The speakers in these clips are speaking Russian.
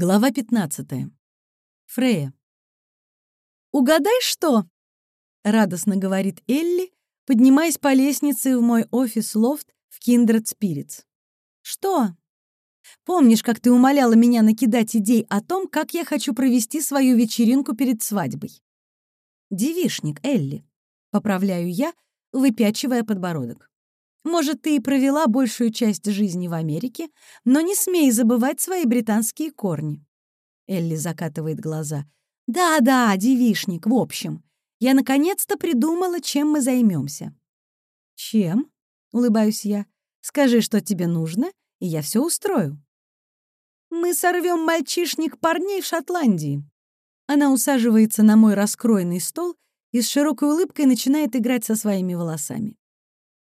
Глава 15. Фрея. «Угадай, что?» — радостно говорит Элли, поднимаясь по лестнице в мой офис-лофт в Kindred Spirits. «Что?» «Помнишь, как ты умоляла меня накидать идей о том, как я хочу провести свою вечеринку перед свадьбой?» «Девишник, Элли», — поправляю я, выпячивая подбородок. Может, ты и провела большую часть жизни в Америке, но не смей забывать свои британские корни». Элли закатывает глаза. «Да-да, девишник, в общем. Я наконец-то придумала, чем мы займемся. «Чем?» — улыбаюсь я. «Скажи, что тебе нужно, и я все устрою». «Мы сорвем мальчишник парней в Шотландии». Она усаживается на мой раскроенный стол и с широкой улыбкой начинает играть со своими волосами.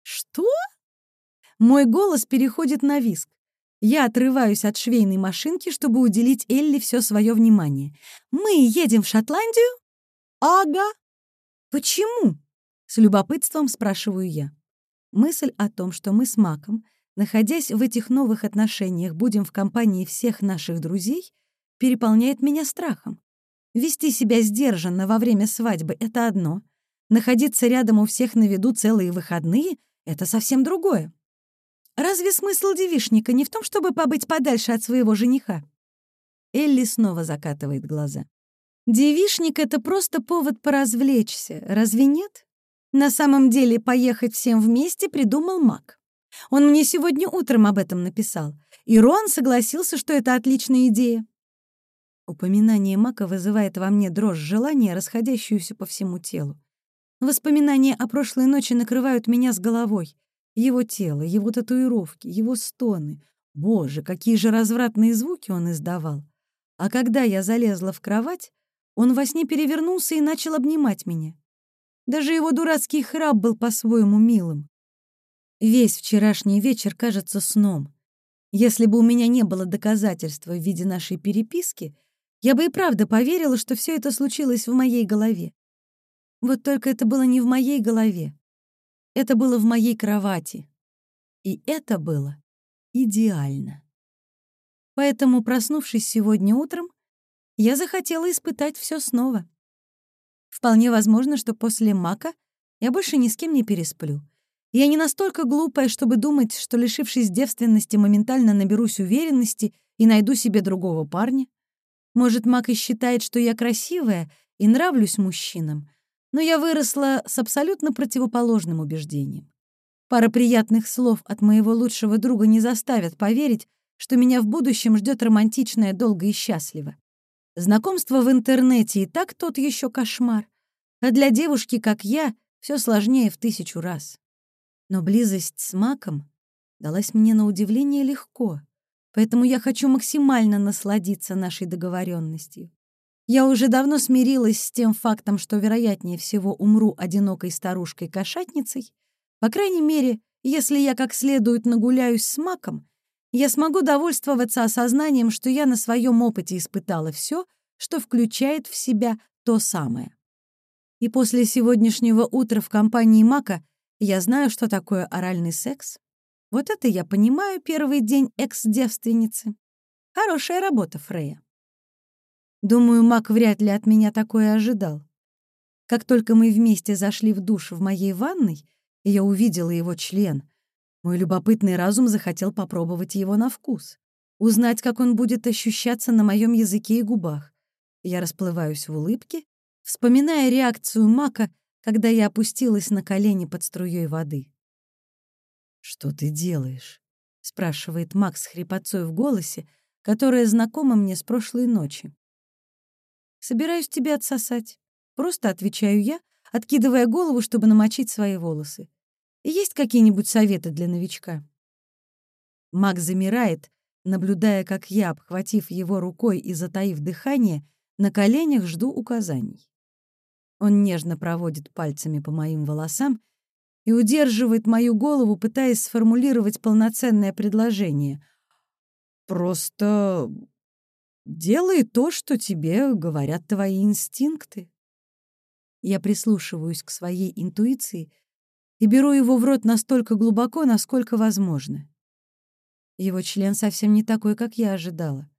«Что?» Мой голос переходит на виск. Я отрываюсь от швейной машинки, чтобы уделить Элли все свое внимание. «Мы едем в Шотландию?» «Ага». «Почему?» — с любопытством спрашиваю я. Мысль о том, что мы с Маком, находясь в этих новых отношениях, будем в компании всех наших друзей, переполняет меня страхом. Вести себя сдержанно во время свадьбы — это одно. Находиться рядом у всех на виду целые выходные — это совсем другое. Разве смысл девишника не в том, чтобы побыть подальше от своего жениха? Элли снова закатывает глаза. Девишник — это просто повод поразвлечься, разве нет? На самом деле поехать всем вместе придумал Мак. Он мне сегодня утром об этом написал, и Рон согласился, что это отличная идея. Упоминание Мака вызывает во мне дрожь желания, расходящуюся по всему телу. Воспоминания о прошлой ночи накрывают меня с головой. Его тело, его татуировки, его стоны. Боже, какие же развратные звуки он издавал. А когда я залезла в кровать, он во сне перевернулся и начал обнимать меня. Даже его дурацкий храп был по-своему милым. Весь вчерашний вечер кажется сном. Если бы у меня не было доказательства в виде нашей переписки, я бы и правда поверила, что все это случилось в моей голове. Вот только это было не в моей голове. Это было в моей кровати. И это было идеально. Поэтому, проснувшись сегодня утром, я захотела испытать все снова. Вполне возможно, что после мака я больше ни с кем не пересплю. Я не настолько глупая, чтобы думать, что, лишившись девственности, моментально наберусь уверенности и найду себе другого парня. Может, Мак и считает, что я красивая и нравлюсь мужчинам, но я выросла с абсолютно противоположным убеждением. Пара приятных слов от моего лучшего друга не заставят поверить, что меня в будущем ждет романтичное долго и счастливо. Знакомство в интернете и так тот еще кошмар. А для девушки, как я, все сложнее в тысячу раз. Но близость с Маком далась мне на удивление легко, поэтому я хочу максимально насладиться нашей договоренностью. Я уже давно смирилась с тем фактом, что, вероятнее всего, умру одинокой старушкой-кошатницей. По крайней мере, если я как следует нагуляюсь с маком, я смогу довольствоваться осознанием, что я на своем опыте испытала все, что включает в себя то самое. И после сегодняшнего утра в компании Мака я знаю, что такое оральный секс. Вот это я понимаю первый день экс-девственницы. Хорошая работа, Фрея. Думаю, Мак вряд ли от меня такое ожидал. Как только мы вместе зашли в душ в моей ванной, и я увидела его член, мой любопытный разум захотел попробовать его на вкус, узнать, как он будет ощущаться на моем языке и губах. Я расплываюсь в улыбке, вспоминая реакцию Мака, когда я опустилась на колени под струей воды. «Что ты делаешь?» — спрашивает Макс с хрипотцой в голосе, которая знакома мне с прошлой ночи. Собираюсь тебя отсосать. Просто отвечаю я, откидывая голову, чтобы намочить свои волосы. Есть какие-нибудь советы для новичка? Маг замирает, наблюдая, как я, обхватив его рукой и затаив дыхание, на коленях жду указаний. Он нежно проводит пальцами по моим волосам и удерживает мою голову, пытаясь сформулировать полноценное предложение. «Просто Делай то, что тебе говорят твои инстинкты. Я прислушиваюсь к своей интуиции и беру его в рот настолько глубоко, насколько возможно. Его член совсем не такой, как я ожидала.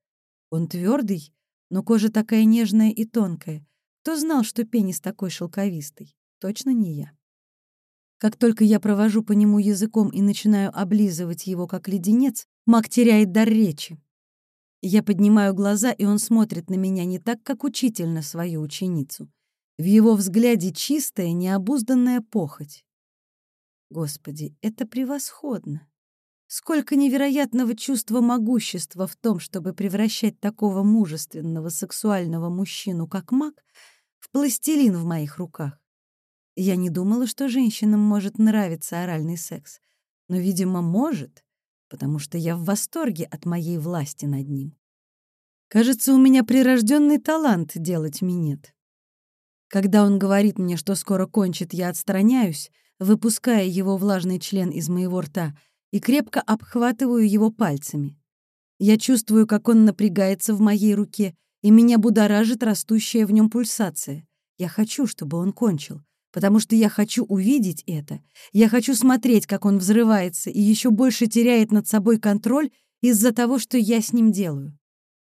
Он твердый, но кожа такая нежная и тонкая. Кто знал, что пенис такой шелковистый? Точно не я. Как только я провожу по нему языком и начинаю облизывать его, как леденец, маг теряет дар речи. Я поднимаю глаза, и он смотрит на меня не так, как учитель на свою ученицу. В его взгляде чистая, необузданная похоть. Господи, это превосходно. Сколько невероятного чувства могущества в том, чтобы превращать такого мужественного сексуального мужчину, как маг, в пластилин в моих руках. Я не думала, что женщинам может нравиться оральный секс, но, видимо, может, потому что я в восторге от моей власти над ним. Кажется, у меня прирожденный талант делать минет. Когда он говорит мне, что скоро кончит, я отстраняюсь, выпуская его влажный член из моего рта — и крепко обхватываю его пальцами. Я чувствую, как он напрягается в моей руке, и меня будоражит растущая в нем пульсация. Я хочу, чтобы он кончил, потому что я хочу увидеть это. Я хочу смотреть, как он взрывается и еще больше теряет над собой контроль из-за того, что я с ним делаю.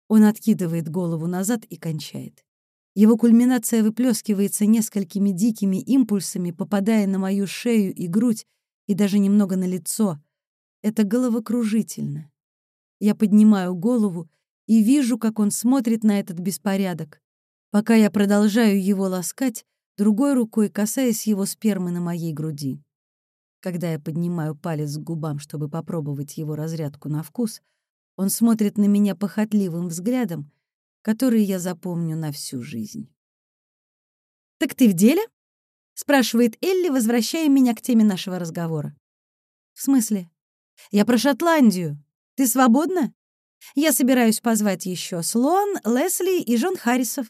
Он откидывает голову назад и кончает. Его кульминация выплескивается несколькими дикими импульсами, попадая на мою шею и грудь, и даже немного на лицо — это головокружительно. Я поднимаю голову и вижу, как он смотрит на этот беспорядок, пока я продолжаю его ласкать, другой рукой касаясь его спермы на моей груди. Когда я поднимаю палец к губам, чтобы попробовать его разрядку на вкус, он смотрит на меня похотливым взглядом, который я запомню на всю жизнь. «Так ты в деле?» — спрашивает Элли, возвращая меня к теме нашего разговора. «В смысле?» Я про Шотландию. Ты свободна? Я собираюсь позвать еще Слон, Лесли и Джон Харрисов.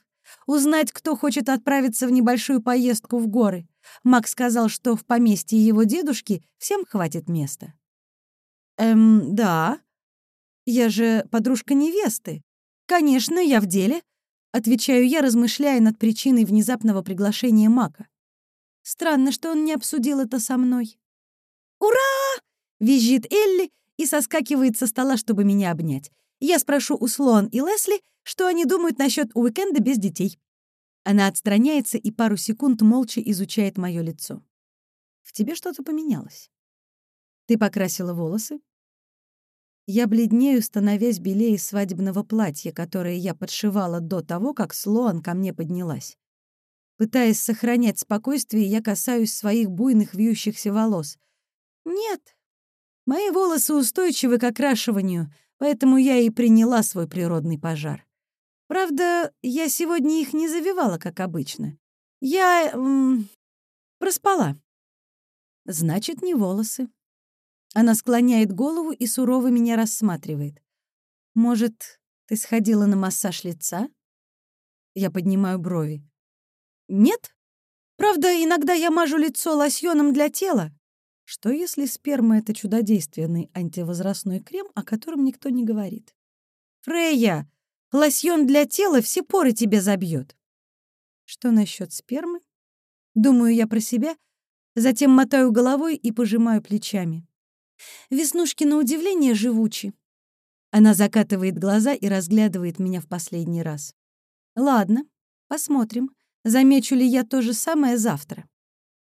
Узнать, кто хочет отправиться в небольшую поездку в горы. Макс сказал, что в поместье его дедушки всем хватит места. Эм, да. Я же подружка невесты. Конечно, я в деле. Отвечаю я, размышляя над причиной внезапного приглашения Мака. Странно, что он не обсудил это со мной. «Ура!» Визжит Элли и соскакивает со стола, чтобы меня обнять. Я спрошу у Слоан и Лесли, что они думают насчет уикенда без детей. Она отстраняется и пару секунд молча изучает мое лицо. В тебе что-то поменялось. Ты покрасила волосы? Я бледнею, становясь белее свадебного платья, которое я подшивала до того, как Слоан ко мне поднялась. Пытаясь сохранять спокойствие, я касаюсь своих буйных вьющихся волос. Нет, Мои волосы устойчивы к окрашиванию, поэтому я и приняла свой природный пожар. Правда, я сегодня их не завивала, как обычно. Я... М, проспала. Значит, не волосы. Она склоняет голову и сурово меня рассматривает. Может, ты сходила на массаж лица? Я поднимаю брови. Нет? Правда, иногда я мажу лицо лосьоном для тела. Что если сперма — это чудодейственный антивозрастной крем, о котором никто не говорит? «Фрейя, лосьон для тела все поры тебе забьет. Что насчет спермы? Думаю я про себя, затем мотаю головой и пожимаю плечами. Веснушки на удивление живучи. Она закатывает глаза и разглядывает меня в последний раз. Ладно, посмотрим, замечу ли я то же самое завтра.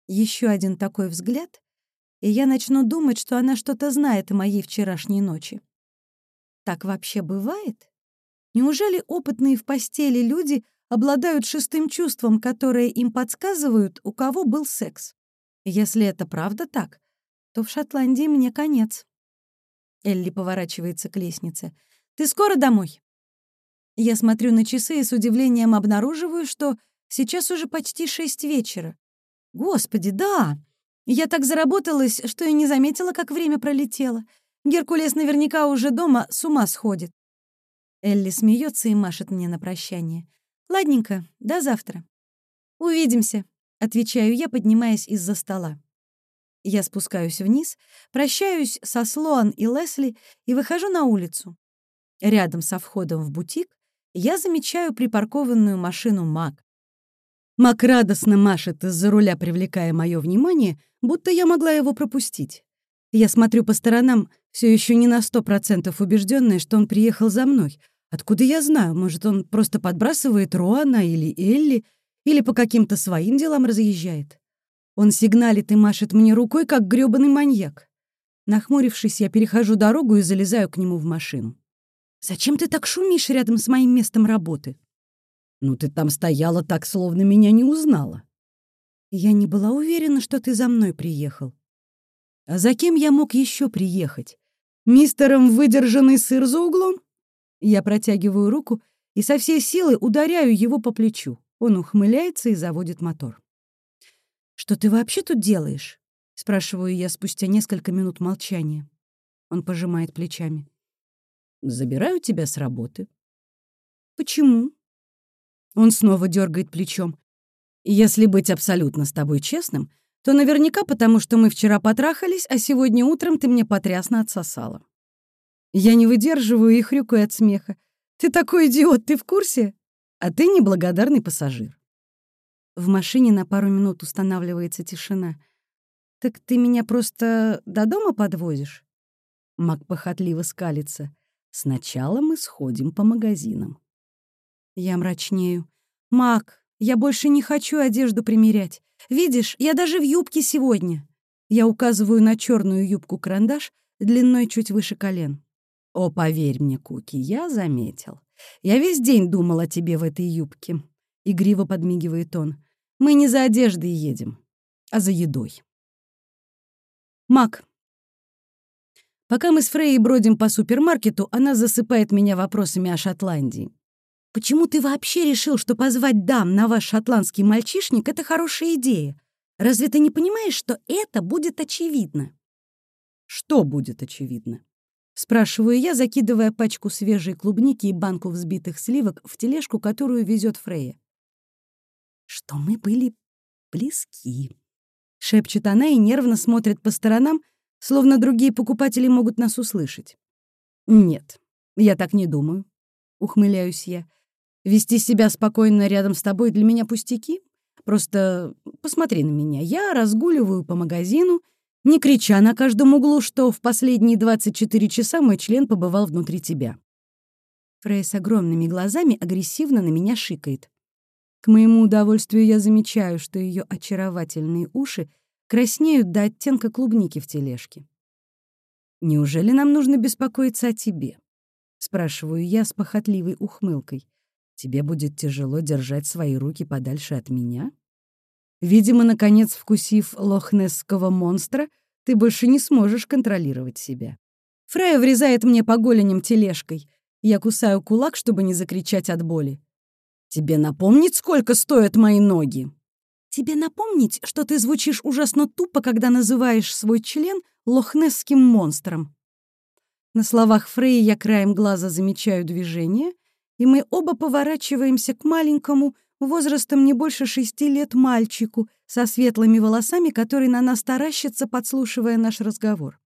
Еще один такой взгляд, и я начну думать, что она что-то знает о моей вчерашней ночи. Так вообще бывает? Неужели опытные в постели люди обладают шестым чувством, которое им подсказывают, у кого был секс? Если это правда так, то в Шотландии мне конец. Элли поворачивается к лестнице. «Ты скоро домой?» Я смотрю на часы и с удивлением обнаруживаю, что сейчас уже почти шесть вечера. Господи, да! Я так заработалась, что и не заметила, как время пролетело. Геркулес наверняка уже дома с ума сходит. Элли смеется и машет мне на прощание. «Ладненько, до завтра». «Увидимся», — отвечаю я, поднимаясь из-за стола. Я спускаюсь вниз, прощаюсь со Слоан и Лесли и выхожу на улицу. Рядом со входом в бутик я замечаю припаркованную машину Мак. Мак радостно машет из-за руля, привлекая мое внимание, будто я могла его пропустить. Я смотрю по сторонам, все еще не на сто процентов убежденная, что он приехал за мной, Откуда я знаю? Может, он просто подбрасывает Руана или Элли, или по каким-то своим делам разъезжает? Он сигналит и машет мне рукой, как грёбаный маньяк. Нахмурившись, я перехожу дорогу и залезаю к нему в машину. «Зачем ты так шумишь рядом с моим местом работы?» «Ну, ты там стояла так, словно меня не узнала». «Я не была уверена, что ты за мной приехал». «А за кем я мог еще приехать? Мистером выдержанный сыр за углом?» Я протягиваю руку и со всей силы ударяю его по плечу. Он ухмыляется и заводит мотор. «Что ты вообще тут делаешь?» — спрашиваю я спустя несколько минут молчания. Он пожимает плечами. «Забираю тебя с работы». «Почему?» Он снова дергает плечом. «Если быть абсолютно с тобой честным, то наверняка потому, что мы вчера потрахались, а сегодня утром ты мне потрясно отсосала». Я не выдерживаю и хрюкаю от смеха. «Ты такой идиот, ты в курсе? А ты неблагодарный пассажир». В машине на пару минут устанавливается тишина. «Так ты меня просто до дома подвозишь?» Мак похотливо скалится. «Сначала мы сходим по магазинам». Я мрачнею. «Мак, я больше не хочу одежду примерять. Видишь, я даже в юбке сегодня». Я указываю на черную юбку-карандаш длиной чуть выше колен. «О, поверь мне, Куки, я заметил. Я весь день думал о тебе в этой юбке». Игриво подмигивает он. Мы не за одеждой едем, а за едой. Мак. Пока мы с Фрей бродим по супермаркету, она засыпает меня вопросами о Шотландии. «Почему ты вообще решил, что позвать дам на ваш шотландский мальчишник — это хорошая идея? Разве ты не понимаешь, что это будет очевидно?» «Что будет очевидно?» — спрашиваю я, закидывая пачку свежей клубники и банку взбитых сливок в тележку, которую везет Фрея что мы были близки. Шепчет она и нервно смотрит по сторонам, словно другие покупатели могут нас услышать. «Нет, я так не думаю», — ухмыляюсь я. «Вести себя спокойно рядом с тобой для меня пустяки? Просто посмотри на меня. Я разгуливаю по магазину, не крича на каждом углу, что в последние 24 часа мой член побывал внутри тебя». Фрей с огромными глазами агрессивно на меня шикает. К моему удовольствию я замечаю, что ее очаровательные уши краснеют до оттенка клубники в тележке. «Неужели нам нужно беспокоиться о тебе?» — спрашиваю я с похотливой ухмылкой. «Тебе будет тяжело держать свои руки подальше от меня?» Видимо, наконец, вкусив лохнесского монстра, ты больше не сможешь контролировать себя. Фрея врезает мне по голеням тележкой. Я кусаю кулак, чтобы не закричать от боли. Тебе напомнить, сколько стоят мои ноги? Тебе напомнить, что ты звучишь ужасно тупо, когда называешь свой член лохнесским монстром. На словах Фрей я краем глаза замечаю движение, и мы оба поворачиваемся к маленькому, возрастом не больше шести лет мальчику со светлыми волосами, который на нас таращится, подслушивая наш разговор.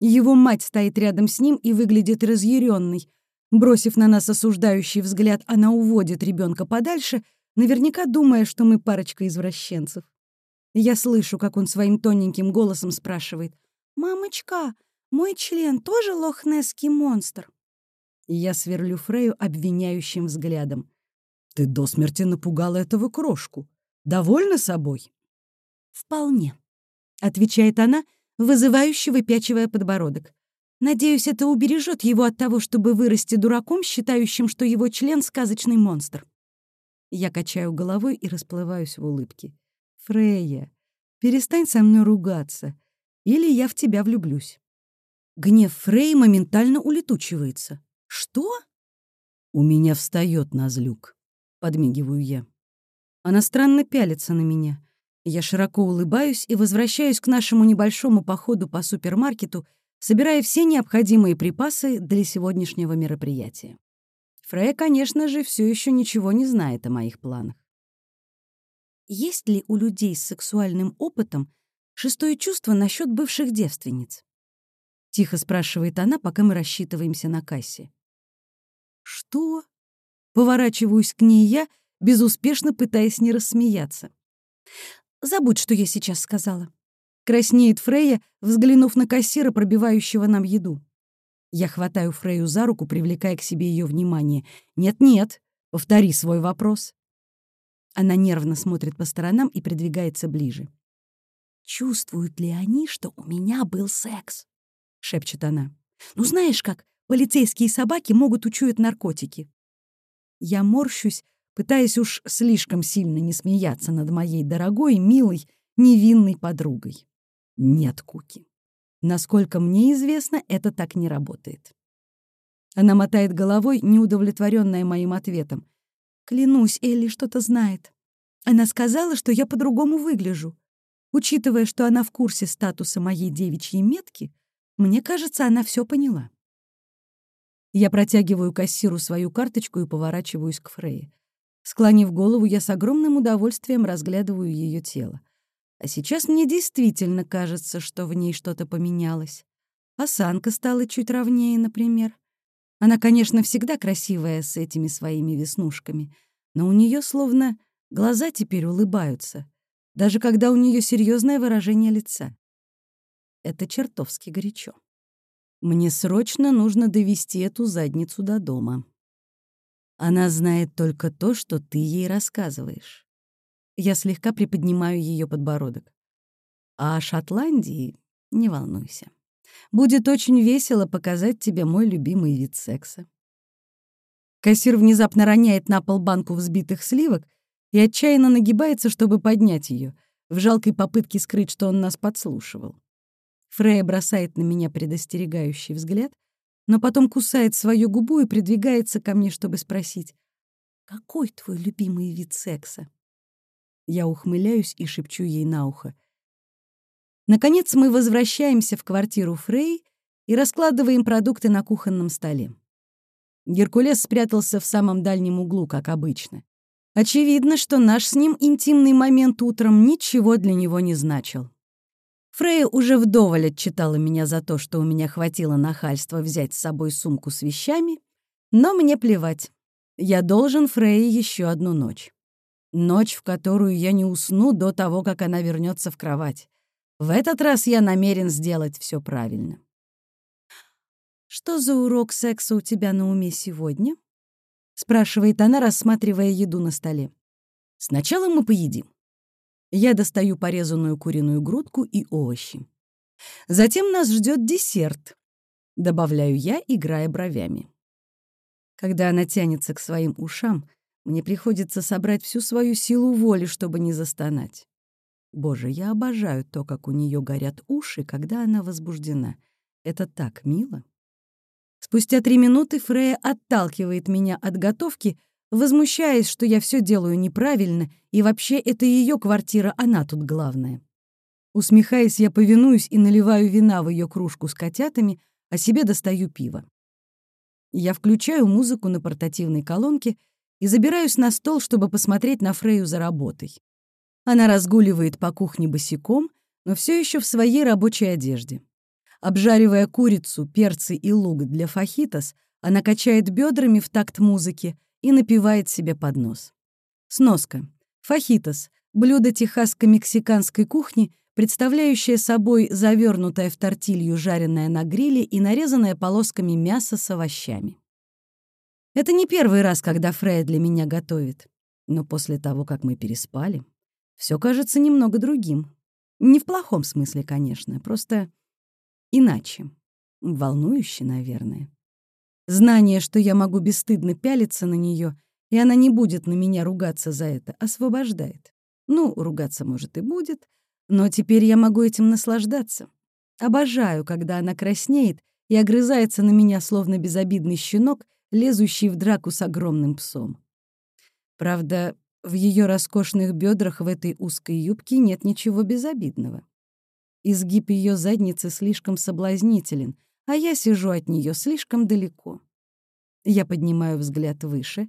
Его мать стоит рядом с ним и выглядит разъяренной, Бросив на нас осуждающий взгляд, она уводит ребенка подальше, наверняка думая, что мы парочка извращенцев. Я слышу, как он своим тоненьким голосом спрашивает. «Мамочка, мой член тоже лохнесский монстр?» Я сверлю Фрею обвиняющим взглядом. «Ты до смерти напугала этого крошку. Довольна собой?» «Вполне», — отвечает она, вызывающе выпячивая подбородок. Надеюсь, это убережет его от того, чтобы вырасти дураком, считающим, что его член — сказочный монстр. Я качаю головой и расплываюсь в улыбке. «Фрея, перестань со мной ругаться, или я в тебя влюблюсь». Гнев Фрей моментально улетучивается. «Что?» «У меня встает назлюк», — подмигиваю я. Она странно пялится на меня. Я широко улыбаюсь и возвращаюсь к нашему небольшому походу по супермаркету — собирая все необходимые припасы для сегодняшнего мероприятия. Фрея, конечно же, все еще ничего не знает о моих планах. Есть ли у людей с сексуальным опытом шестое чувство насчет бывших девственниц? Тихо спрашивает она, пока мы рассчитываемся на кассе. Что? Поворачиваюсь к ней я, безуспешно пытаясь не рассмеяться. Забудь, что я сейчас сказала. Краснеет Фрея, взглянув на кассира, пробивающего нам еду. Я хватаю Фрейю за руку, привлекая к себе ее внимание. «Нет-нет, повтори свой вопрос». Она нервно смотрит по сторонам и придвигается ближе. «Чувствуют ли они, что у меня был секс?» — шепчет она. «Ну знаешь как, полицейские собаки могут учуять наркотики». Я морщусь, пытаясь уж слишком сильно не смеяться над моей дорогой, милой, невинной подругой. Нет, Куки. Насколько мне известно, это так не работает. Она мотает головой, неудовлетворенная моим ответом. Клянусь, Элли что-то знает. Она сказала, что я по-другому выгляжу. Учитывая, что она в курсе статуса моей девичьей метки, мне кажется, она все поняла. Я протягиваю кассиру свою карточку и поворачиваюсь к Фрейе. Склонив голову, я с огромным удовольствием разглядываю ее тело. А сейчас мне действительно кажется, что в ней что-то поменялось. Осанка стала чуть ровнее, например. Она, конечно, всегда красивая с этими своими веснушками, но у нее словно глаза теперь улыбаются, даже когда у нее серьезное выражение лица. Это чертовски горячо. Мне срочно нужно довести эту задницу до дома. Она знает только то, что ты ей рассказываешь. Я слегка приподнимаю ее подбородок. А о Шотландии не волнуйся. Будет очень весело показать тебе мой любимый вид секса. Кассир внезапно роняет на пол банку взбитых сливок и отчаянно нагибается, чтобы поднять ее, в жалкой попытке скрыть, что он нас подслушивал. Фрея бросает на меня предостерегающий взгляд, но потом кусает свою губу и придвигается ко мне, чтобы спросить, «Какой твой любимый вид секса?» Я ухмыляюсь и шепчу ей на ухо. Наконец мы возвращаемся в квартиру Фрей и раскладываем продукты на кухонном столе. Геркулес спрятался в самом дальнем углу, как обычно. Очевидно, что наш с ним интимный момент утром ничего для него не значил. Фрея уже вдоволь отчитала меня за то, что у меня хватило нахальства взять с собой сумку с вещами, но мне плевать. Я должен Фрейе еще одну ночь. Ночь, в которую я не усну до того, как она вернется в кровать. В этот раз я намерен сделать все правильно. «Что за урок секса у тебя на уме сегодня?» — спрашивает она, рассматривая еду на столе. «Сначала мы поедим. Я достаю порезанную куриную грудку и овощи. Затем нас ждет десерт, добавляю я, играя бровями. Когда она тянется к своим ушам, мне приходится собрать всю свою силу воли, чтобы не застонать. Боже, я обожаю то, как у нее горят уши, когда она возбуждена. Это так мило. Спустя три минуты Фрея отталкивает меня от готовки — возмущаясь, что я все делаю неправильно, и вообще это ее квартира, она тут главная. Усмехаясь, я повинуюсь и наливаю вина в ее кружку с котятами, а себе достаю пиво. Я включаю музыку на портативной колонке и забираюсь на стол, чтобы посмотреть на Фрею за работой. Она разгуливает по кухне босиком, но все еще в своей рабочей одежде. Обжаривая курицу, перцы и лук для фахитос, она качает бедрами в такт музыки — и напивает себе под нос. Сноска. Фахитос — блюдо техасско-мексиканской кухни, представляющее собой завернутое в тортилью жареное на гриле и нарезанное полосками мясо с овощами. Это не первый раз, когда Фрея для меня готовит. Но после того, как мы переспали, все кажется немного другим. Не в плохом смысле, конечно, просто иначе. Волнующе, наверное. Знание, что я могу бесстыдно пялиться на нее, и она не будет на меня ругаться за это, освобождает. Ну, ругаться, может, и будет, но теперь я могу этим наслаждаться. Обожаю, когда она краснеет и огрызается на меня, словно безобидный щенок, лезущий в драку с огромным псом. Правда, в ее роскошных бедрах в этой узкой юбке нет ничего безобидного. Изгиб ее задницы слишком соблазнителен — а я сижу от нее слишком далеко. Я поднимаю взгляд выше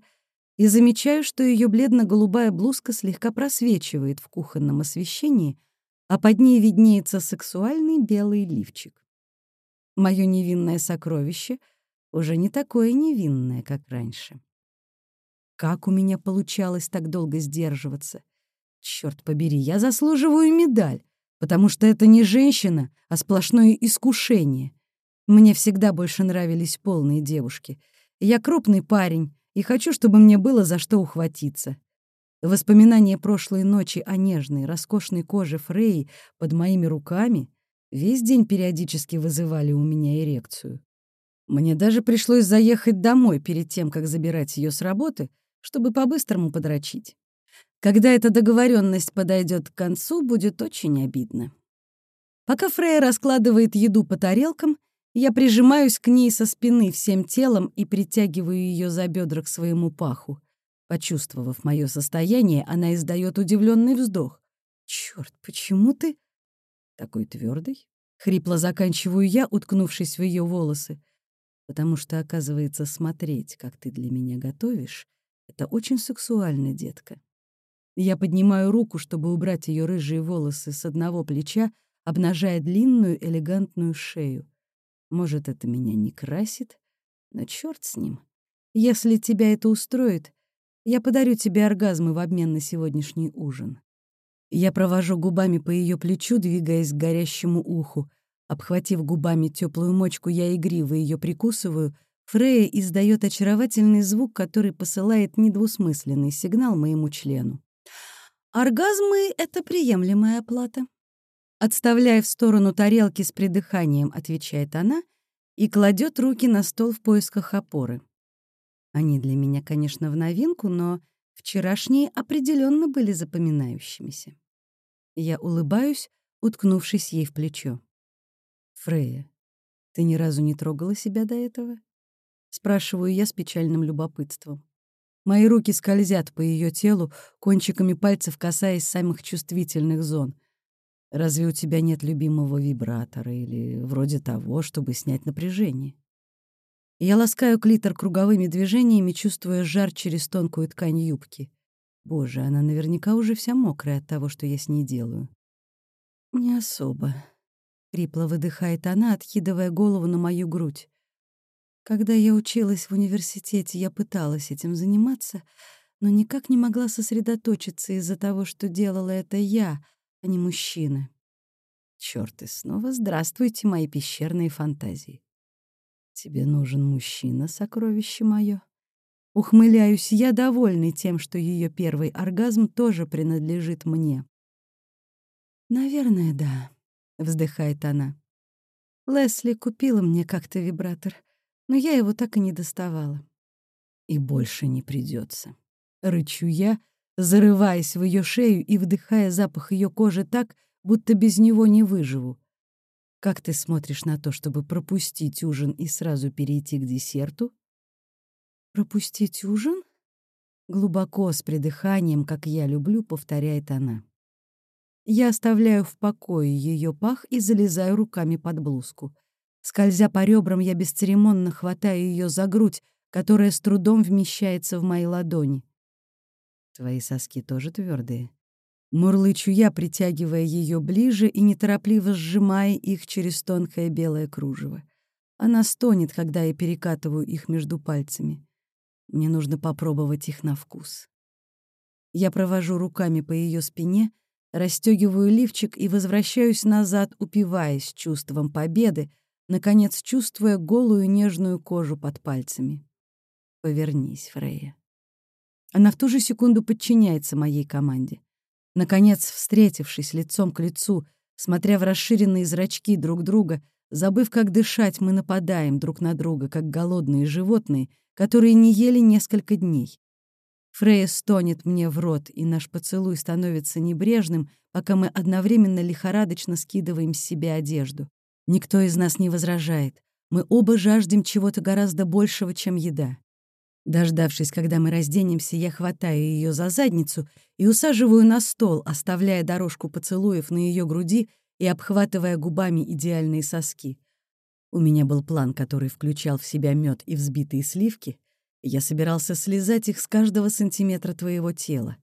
и замечаю, что ее бледно-голубая блузка слегка просвечивает в кухонном освещении, а под ней виднеется сексуальный белый лифчик. Мое невинное сокровище уже не такое невинное, как раньше. Как у меня получалось так долго сдерживаться? Черт побери, я заслуживаю медаль, потому что это не женщина, а сплошное искушение — Мне всегда больше нравились полные девушки. Я крупный парень и хочу, чтобы мне было за что ухватиться. Воспоминания прошлой ночи о нежной, роскошной коже Фреи под моими руками весь день периодически вызывали у меня эрекцию. Мне даже пришлось заехать домой перед тем, как забирать ее с работы, чтобы по-быстрому подрочить. Когда эта договоренность подойдет к концу, будет очень обидно. Пока Фрея раскладывает еду по тарелкам, я прижимаюсь к ней со спины всем телом и притягиваю ее за бедра к своему паху. Почувствовав мое состояние, она издает удивленный вздох. Черт, почему ты такой твердый? Хрипло заканчиваю я, уткнувшись в ее волосы. Потому что, оказывается, смотреть, как ты для меня готовишь, это очень сексуально, детка. Я поднимаю руку, чтобы убрать ее рыжие волосы с одного плеча, обнажая длинную элегантную шею. Может, это меня не красит, но черт с ним. Если тебя это устроит, я подарю тебе оргазмы в обмен на сегодняшний ужин. Я провожу губами по ее плечу, двигаясь к горящему уху. Обхватив губами теплую мочку, я игриво ее прикусываю. Фрея издает очаровательный звук, который посылает недвусмысленный сигнал моему члену. Оргазмы — это приемлемая оплата. Отставляя в сторону тарелки с придыханием, отвечает она и кладет руки на стол в поисках опоры. Они для меня, конечно, в новинку, но вчерашние определенно были запоминающимися. Я улыбаюсь, уткнувшись ей в плечо. «Фрея, ты ни разу не трогала себя до этого?» Спрашиваю я с печальным любопытством. Мои руки скользят по ее телу, кончиками пальцев касаясь самых чувствительных зон. Разве у тебя нет любимого вибратора или вроде того, чтобы снять напряжение? Я ласкаю клитор круговыми движениями, чувствуя жар через тонкую ткань юбки. Боже, она наверняка уже вся мокрая от того, что я с ней делаю. «Не особо», — хрипло выдыхает она, откидывая голову на мою грудь. «Когда я училась в университете, я пыталась этим заниматься, но никак не могла сосредоточиться из-за того, что делала это я, а не мужчина. Чёрт, и снова здравствуйте, мои пещерные фантазии. «Тебе нужен мужчина, сокровище мое?» Ухмыляюсь я, довольный тем, что ее первый оргазм тоже принадлежит мне. «Наверное, да», — вздыхает она. «Лесли купила мне как-то вибратор, но я его так и не доставала». «И больше не придется. Рычу я, зарываясь в ее шею и вдыхая запах ее кожи так, будто без него не выживу. Как ты смотришь на то, чтобы пропустить ужин и сразу перейти к десерту? Пропустить ужин? Глубоко, с придыханием, как я люблю, повторяет она. Я оставляю в покое ее пах и залезаю руками под блузку. Скользя по ребрам, я бесцеремонно хватаю ее за грудь, которая с трудом вмещается в мои ладони. Твои соски тоже твердые. Мурлычу я, притягивая ее ближе и неторопливо сжимая их через тонкое белое кружево. Она стонет, когда я перекатываю их между пальцами. Мне нужно попробовать их на вкус. Я провожу руками по ее спине, расстегиваю лифчик и возвращаюсь назад, упиваясь чувством победы, наконец чувствуя голую нежную кожу под пальцами. «Повернись, Фрея». Она в ту же секунду подчиняется моей команде. Наконец, встретившись лицом к лицу, смотря в расширенные зрачки друг друга, забыв, как дышать, мы нападаем друг на друга, как голодные животные, которые не ели несколько дней. Фрея стонет мне в рот, и наш поцелуй становится небрежным, пока мы одновременно лихорадочно скидываем с себя одежду. Никто из нас не возражает. Мы оба жаждем чего-то гораздо большего, чем еда. Дождавшись, когда мы разденемся, я хватаю ее за задницу и усаживаю на стол, оставляя дорожку поцелуев на ее груди и обхватывая губами идеальные соски. У меня был план, который включал в себя мед и взбитые сливки. Я собирался слезать их с каждого сантиметра твоего тела.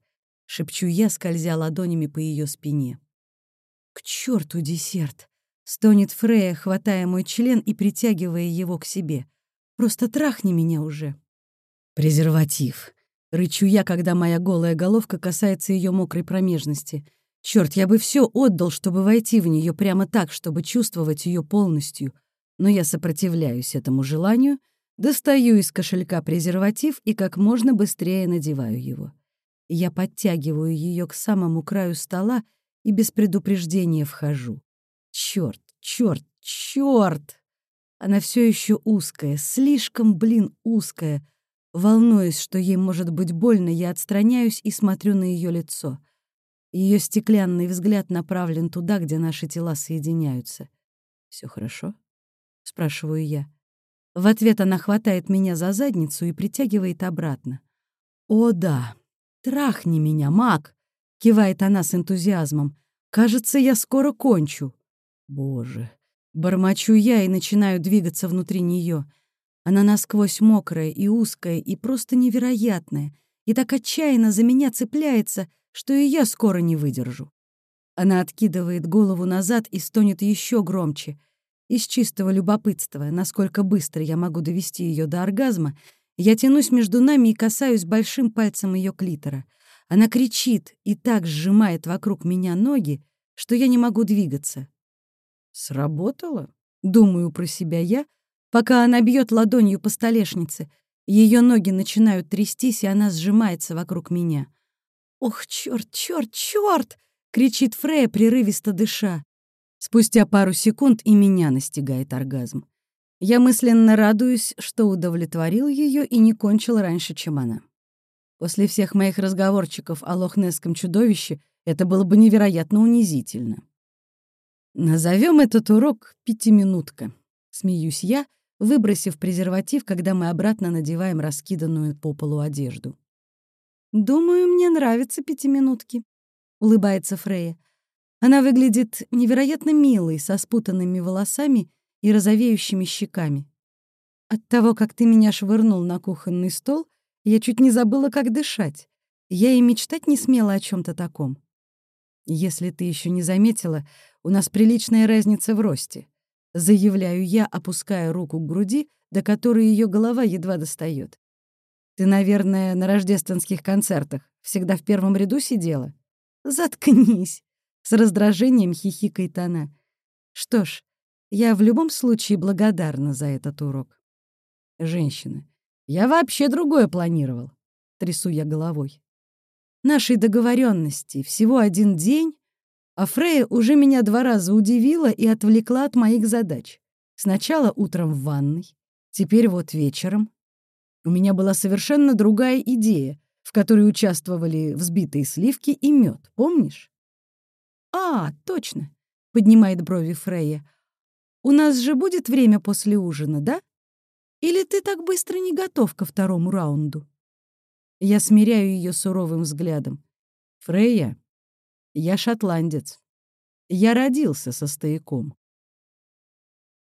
Шепчу я, скользя ладонями по ее спине. «К черту десерт!» — стонет Фрея, хватая мой член и притягивая его к себе. «Просто трахни меня уже!» «Презерватив!» — рычу я, когда моя голая головка касается ее мокрой промежности. Черт, я бы все отдал, чтобы войти в нее прямо так, чтобы чувствовать ее полностью. Но я сопротивляюсь этому желанию, достаю из кошелька презерватив и как можно быстрее надеваю его. Я подтягиваю ее к самому краю стола и без предупреждения вхожу. Черт, черт, черт! Она все еще узкая, слишком, блин, узкая. Волнуясь, что ей может быть больно, я отстраняюсь и смотрю на ее лицо. Ее стеклянный взгляд направлен туда, где наши тела соединяются. Все хорошо?» — спрашиваю я. В ответ она хватает меня за задницу и притягивает обратно. «О, да! Трахни меня, маг!» — кивает она с энтузиазмом. «Кажется, я скоро кончу». «Боже!» Бормочу я и начинаю двигаться внутри нее. Она насквозь мокрая и узкая, и просто невероятная, и так отчаянно за меня цепляется, что и я скоро не выдержу. Она откидывает голову назад и стонет еще громче. Из чистого любопытства, насколько быстро я могу довести ее до оргазма, я тянусь между нами и касаюсь большим пальцем ее клитора. Она кричит и так сжимает вокруг меня ноги, что я не могу двигаться. «Сработало?» — думаю про себя я, пока она бьет ладонью по столешнице. Ее ноги начинают трястись, и она сжимается вокруг меня. «Ох, черт, черт, черт!» — кричит Фрея, прерывисто дыша. Спустя пару секунд и меня настигает оргазм. Я мысленно радуюсь, что удовлетворил ее и не кончил раньше, чем она. После всех моих разговорчиков о лохнесском чудовище это было бы невероятно унизительно. Назовем этот урок «пятиминутка», — смеюсь я, выбросив презерватив, когда мы обратно надеваем раскиданную по полу одежду. «Думаю, мне нравятся пятиминутки», — улыбается Фрея. Она выглядит невероятно милой, со спутанными волосами и розовеющими щеками. От того, как ты меня швырнул на кухонный стол, я чуть не забыла, как дышать. Я и мечтать не смела о чем то таком. Если ты еще не заметила, у нас приличная разница в росте. Заявляю я, опуская руку к груди, до которой ее голова едва достает. Ты, наверное, на рождественских концертах всегда в первом ряду сидела? Заткнись. С раздражением хихикает она. Что ж, я в любом случае благодарна за этот урок. Женщина, я вообще другое планировал. Трясу я головой. Нашей договоренности всего один день, а Фрея уже меня два раза удивила и отвлекла от моих задач. Сначала утром в ванной, теперь вот вечером. У меня была совершенно другая идея, в которой участвовали взбитые сливки и мед, помнишь? «А, точно», — поднимает брови Фрея. «У нас же будет время после ужина, да? Или ты так быстро не готов ко второму раунду?» Я смиряю ее суровым взглядом. «Фрея, я шотландец. Я родился со стояком.